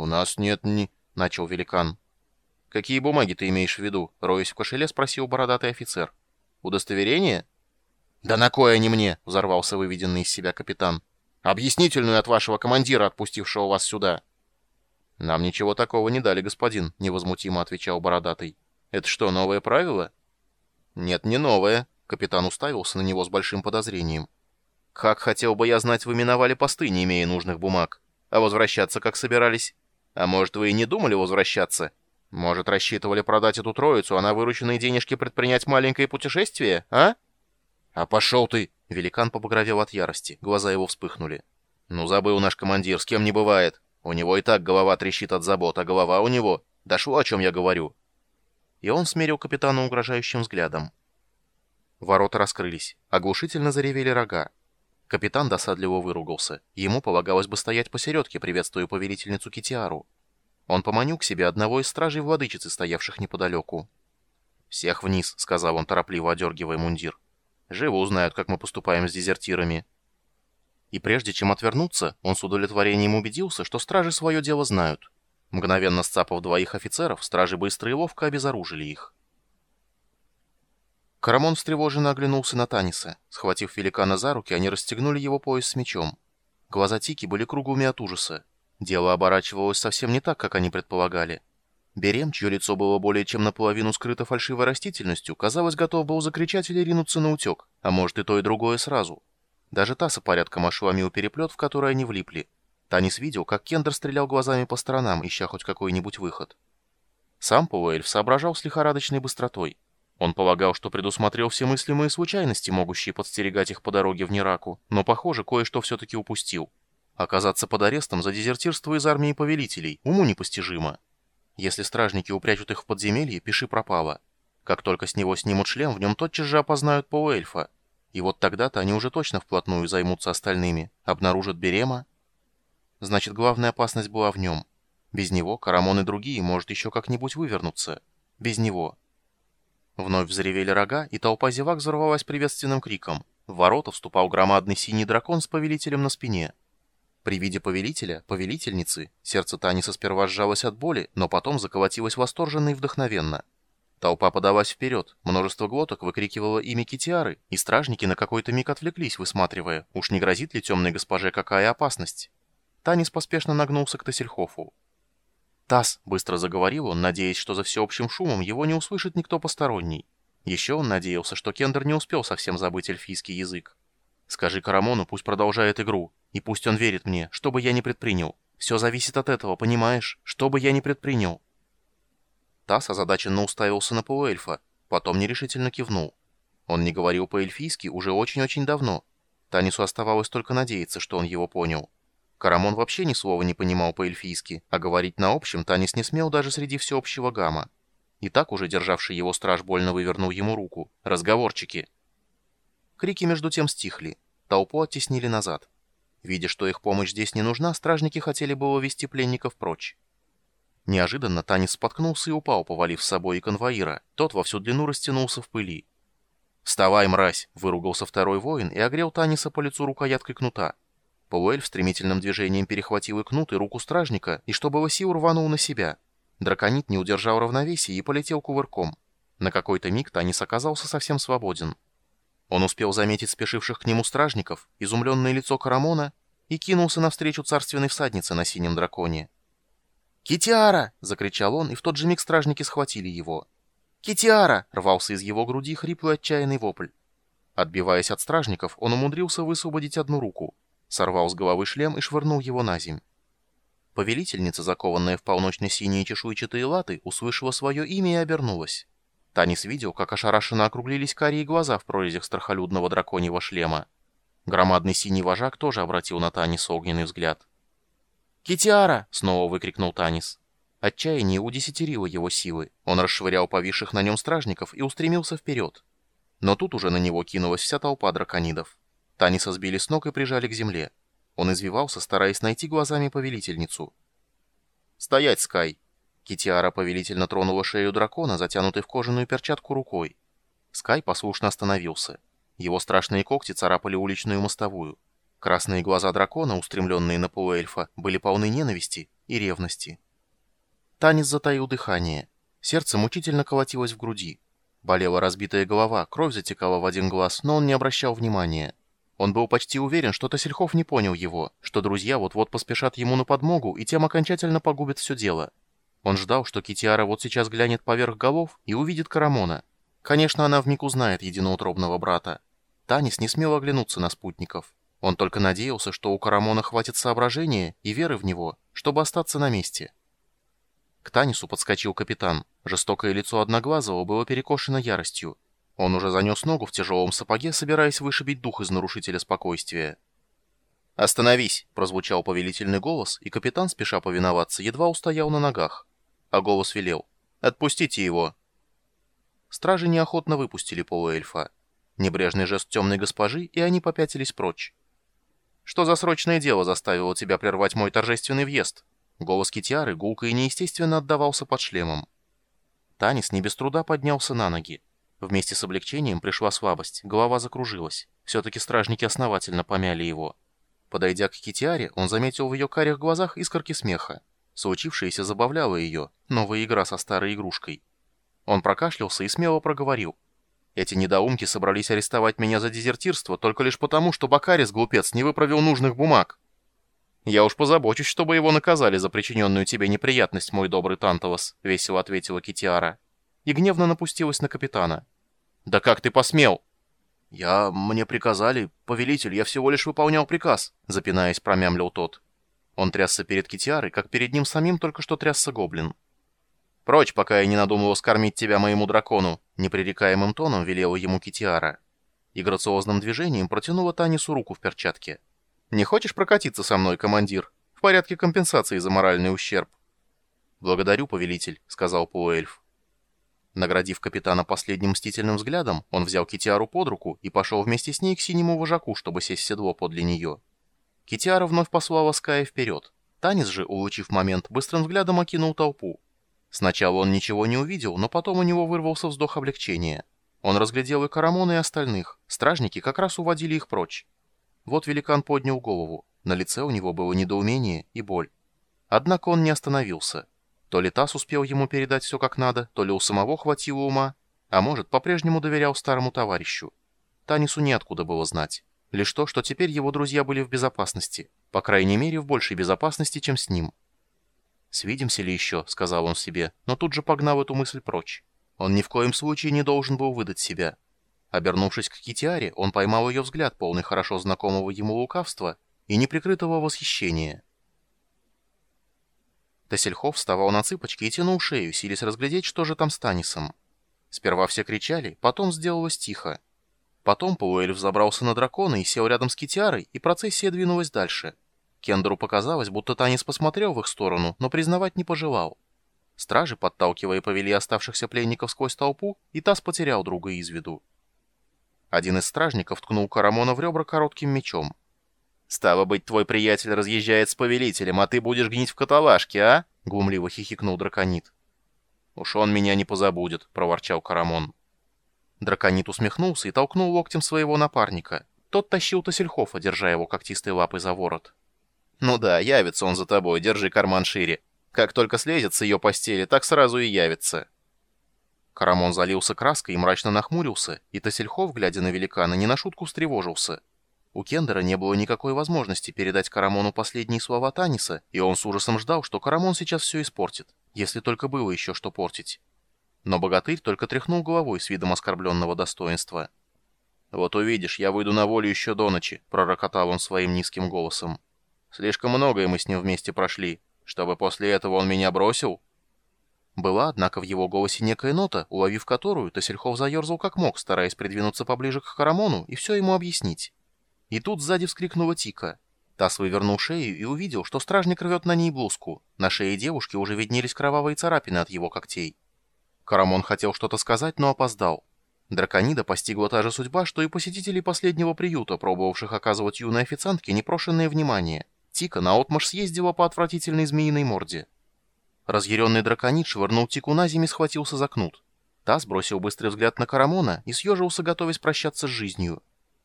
«У нас нет ни...» — начал великан. «Какие бумаги ты имеешь в виду?» — роясь в кошеле, спросил бородатый офицер. «Удостоверение?» «Да на кое они мне?» — взорвался выведенный из себя капитан. «Объяснительную от вашего командира, отпустившего вас сюда». «Нам ничего такого не дали, господин», — невозмутимо отвечал бородатый. «Это что, новое правило?» «Нет, не новое», — капитан уставился на него с большим подозрением. «Как хотел бы я знать, вы миновали посты, не имея нужных бумаг. А возвращаться как собирались? А может, вы и не думали возвращаться? Может, рассчитывали продать эту троицу, а на вырученные денежки предпринять маленькое путешествие, а?» «А пошел ты!» — великан побагровел от ярости, глаза его вспыхнули. «Ну, забыл наш командир, с кем не бывает. У него и так голова трещит от забот, а голова у него... Дошло, о чем я говорю». И он смерил капитана угрожающим взглядом. Ворота раскрылись, оглушительно заревели рога. Капитан досадливо выругался. Ему полагалось бы стоять посередке, приветствуя повелительницу Китиару. Он поманил к себе одного из стражей владычицы, стоявших неподалеку. «Всех вниз», — сказал он, торопливо одергивая мундир. «Живо узнают, как мы поступаем с дезертирами». И прежде чем отвернуться, он с удовлетворением убедился, что стражи свое дело знают. Мгновенно сцапав двоих офицеров, стражи быстро и ловко обезоружили их. Карамон встревоженно оглянулся на Таниса. Схватив великана за руки, они расстегнули его пояс с мечом. Глаза Тики были круглыми от ужаса. Дело оборачивалось совсем не так, как они предполагали. Берем, чье лицо было более чем наполовину скрыто фальшивой растительностью, казалось, готов был закричать или ринуться на утек, а может и то и другое сразу. Даже Таса порядком ошеломил переплет, в который они влипли. Танис видел, как Кендер стрелял глазами по сторонам, ища хоть какой-нибудь выход. Сам Пауэльф соображал с лихорадочной быстротой. Он полагал, что предусмотрел все мыслимые случайности, могущие подстерегать их по дороге в Нераку, но, похоже, кое-что все-таки упустил. Оказаться под арестом за дезертирство из армии повелителей уму непостижимо. Если стражники упрячут их в подземелье, пиши пропало. Как только с него снимут шлем, в нем тотчас же опознают Пауэльфа. И вот тогда-то они уже точно вплотную займутся остальными, обнаружат Берема. Значит, главная опасность была в нем. Без него Карамон и другие, может, еще как-нибудь вывернуться. Без него. Вновь взревели рога, и толпа зевак взорвалась приветственным криком. В ворота вступал громадный синий дракон с повелителем на спине. При виде повелителя, повелительницы, сердце Таниса сперва сжалось от боли, но потом заколотилось восторженно и вдохновенно. Толпа подалась вперед, множество глоток выкрикивало имя Китиары, и стражники на какой-то миг отвлеклись, высматривая, уж не грозит ли темной госпоже какая опасность. Танис поспешно нагнулся к Тассельхофу. «Тасс», — быстро заговорил он, надеясь, что за всеобщим шумом его не услышит никто посторонний. Еще он надеялся, что Кендер не успел совсем забыть эльфийский язык. «Скажи Карамону, пусть продолжает игру, и пусть он верит мне, что бы я ни предпринял. Все зависит от этого, понимаешь? Что бы я ни предпринял». Тасс озадаченно уставился на полуэльфа, потом нерешительно кивнул. Он не говорил по-эльфийски уже очень-очень давно. Танису оставалось только надеяться, что он его понял. Карамон вообще ни слова не понимал по-эльфийски, а говорить на общем Танис не смел даже среди всеобщего гамма. И так уже державший его страж больно вывернул ему руку. «Разговорчики!» Крики между тем стихли. Толпу оттеснили назад. Видя, что их помощь здесь не нужна, стражники хотели было вести пленников прочь. Неожиданно Танис споткнулся и упал, повалив с собой и конвоира. Тот во всю длину растянулся в пыли. «Вставай, мразь!» — выругался второй воин и огрел Таниса по лицу рукояткой кнута. Пауэль стремительным движением перехватил и кнут, и руку стражника, и, что было сил, рванул на себя. Драконит не удержал равновесия и полетел кувырком. На какой-то миг Танис оказался совсем свободен. Он успел заметить спешивших к нему стражников, изумленное лицо Карамона, и кинулся навстречу царственной всаднице на синем драконе. «Китиара!» — закричал он, и в тот же миг стражники схватили его. «Китиара!» — рвался из его груди хриплый отчаянный вопль. Отбиваясь от стражников, он умудрился высвободить одну руку, сорвал с головы шлем и швырнул его на земь. Повелительница, закованная в полночно-синие чешуйчатые латы, услышала свое имя и обернулась. Танис видел, как ошарашенно округлились карие глаза в прорезях страхолюдного драконьего шлема. Громадный синий вожак тоже обратил на Таниса огненный взгляд. «Китиара!» — снова выкрикнул Танис. Отчаяние удесятерило его силы. Он расшвырял повисших на нем стражников и устремился вперед. Но тут уже на него кинулась вся толпа драконидов. Таниса сбили с ног и прижали к земле. Он извивался, стараясь найти глазами повелительницу. «Стоять, Скай!» Китиара повелительно тронула шею дракона, затянутой в кожаную перчатку рукой. Скай послушно остановился. Его страшные когти царапали уличную мостовую. Красные глаза дракона, устремленные на полуэльфа, были полны ненависти, и ревности. Танис затаил дыхание. Сердце мучительно колотилось в груди. Болела разбитая голова, кровь затекала в один глаз, но он не обращал внимания. Он был почти уверен, что Тасельхов не понял его, что друзья вот-вот поспешат ему на подмогу и тем окончательно погубят все дело. Он ждал, что Китиара вот сейчас глянет поверх голов и увидит Карамона. Конечно, она вмиг узнает единоутробного брата. Танис не смел оглянуться на спутников. Он только надеялся, что у Карамона хватит соображения и веры в него, чтобы остаться на месте. К Танису подскочил капитан. Жестокое лицо Одноглазого было перекошено яростью. Он уже занес ногу в тяжелом сапоге, собираясь вышибить дух из нарушителя спокойствия. «Остановись!» — прозвучал повелительный голос, и капитан, спеша повиноваться, едва устоял на ногах. А голос велел. «Отпустите его!» Стражи неохотно выпустили полуэльфа. Небрежный жест темной госпожи, и они попятились прочь. «Что за срочное дело заставило тебя прервать мой торжественный въезд?» Голос Китиары гулко и неестественно отдавался под шлемом. Танис не без труда поднялся на ноги. Вместе с облегчением пришла слабость, голова закружилась. Все-таки стражники основательно помяли его. Подойдя к Китиаре, он заметил в ее карих глазах искорки смеха. Случившееся забавляло ее, новая игра со старой игрушкой. Он прокашлялся и смело проговорил. «Эти недоумки собрались арестовать меня за дезертирство только лишь потому, что Бакарис, глупец, не выправил нужных бумаг. «Я уж позабочусь, чтобы его наказали за причиненную тебе неприятность, мой добрый Танталос», — весело ответила Китиара. И гневно напустилась на капитана. «Да как ты посмел?» «Я... мне приказали. Повелитель, я всего лишь выполнял приказ», — запинаясь, промямлил тот. Он трясся перед Китиарой, как перед ним самим только что трясся гоблин. «Прочь, пока я не надумал скормить тебя моему дракону», — непререкаемым тоном велела ему Китиара. И грациозным движением протянула Танису руку в перчатке. «Не хочешь прокатиться со мной, командир? В порядке компенсации за моральный ущерб». «Благодарю, повелитель», — сказал полуэльф. Наградив капитана последним мстительным взглядом, он взял Китиару под руку и пошел вместе с ней к синему вожаку, чтобы сесть в седло подле нее. Китиара вновь послала Ская вперед. Танис же, улучив момент, быстрым взглядом окинул толпу. Сначала он ничего не увидел, но потом у него вырвался вздох облегчения. Он разглядел и Карамона, и остальных. Стражники как раз уводили их прочь. Вот великан поднял голову. На лице у него было недоумение и боль. Однако он не остановился. То ли Тасс успел ему передать все как надо, то ли у самого хватило ума, а может, по-прежнему доверял старому товарищу. Танису неоткуда было знать. Лишь то, что теперь его друзья были в безопасности. По крайней мере, в большей безопасности, чем с ним. «Свидимся ли еще?» — сказал он себе, но тут же погнал эту мысль прочь. Он ни в коем случае не должен был выдать себя. Обернувшись к Китиаре, он поймал ее взгляд, полный хорошо знакомого ему лукавства и неприкрытого восхищения. Тесельхов вставал на цыпочки и тянул шею, силясь разглядеть, что же там с Танисом. Сперва все кричали, потом сделалось тихо. Потом Пауэль взобрался на дракона и сел рядом с Китиарой, и процессия двинулась дальше. Кендеру показалось, будто Танис посмотрел в их сторону, но признавать не пожелал. Стражи, подталкивая, повели оставшихся пленников сквозь толпу, и Тас потерял друга из виду. Один из стражников ткнул Карамона в ребра коротким мечом. «Стало быть, твой приятель разъезжает с повелителем, а ты будешь гнить в каталажке, а?» — глумливо хихикнул драконит. «Уж он меня не позабудет», — проворчал Карамон. Драконит усмехнулся и толкнул локтем своего напарника. Тот тащил Тасельхофа, держа его когтистой лапой за ворот. «Ну да, явится он за тобой, держи карман шире. Как только слезет с ее постели, так сразу и явится». Карамон залился краской и мрачно нахмурился, и Тасельхов, глядя на великана, не на шутку встревожился. У Кендера не было никакой возможности передать Карамону последние слова Таниса, и он с ужасом ждал, что Карамон сейчас все испортит, если только было еще что портить. Но богатырь только тряхнул головой с видом оскорбленного достоинства. «Вот увидишь, я выйду на волю еще до ночи», — пророкотал он своим низким голосом. «Слишком многое мы с ним вместе прошли. Чтобы после этого он меня бросил?» Была, однако, в его голосе некая нота, уловив которую, Тасельхов заерзал как мог, стараясь придвинуться поближе к Карамону и все ему объяснить. И тут сзади вскрикнула Тика. Тас вывернул шею и увидел, что стражник рвет на ней блузку. На шее девушки уже виднелись кровавые царапины от его когтей. Карамон хотел что-то сказать, но опоздал. Драконида постигла та же судьба, что и посетителей последнего приюта, пробовавших оказывать юной официантке непрошенное внимание. Тика наотмашь съездила по отвратительной змеиной морде. Разъяренный драконит швырнул Тику на землю и схватился за кнут. Та сбросил быстрый взгляд на Карамона и съежился, готовясь прощаться с жизнью.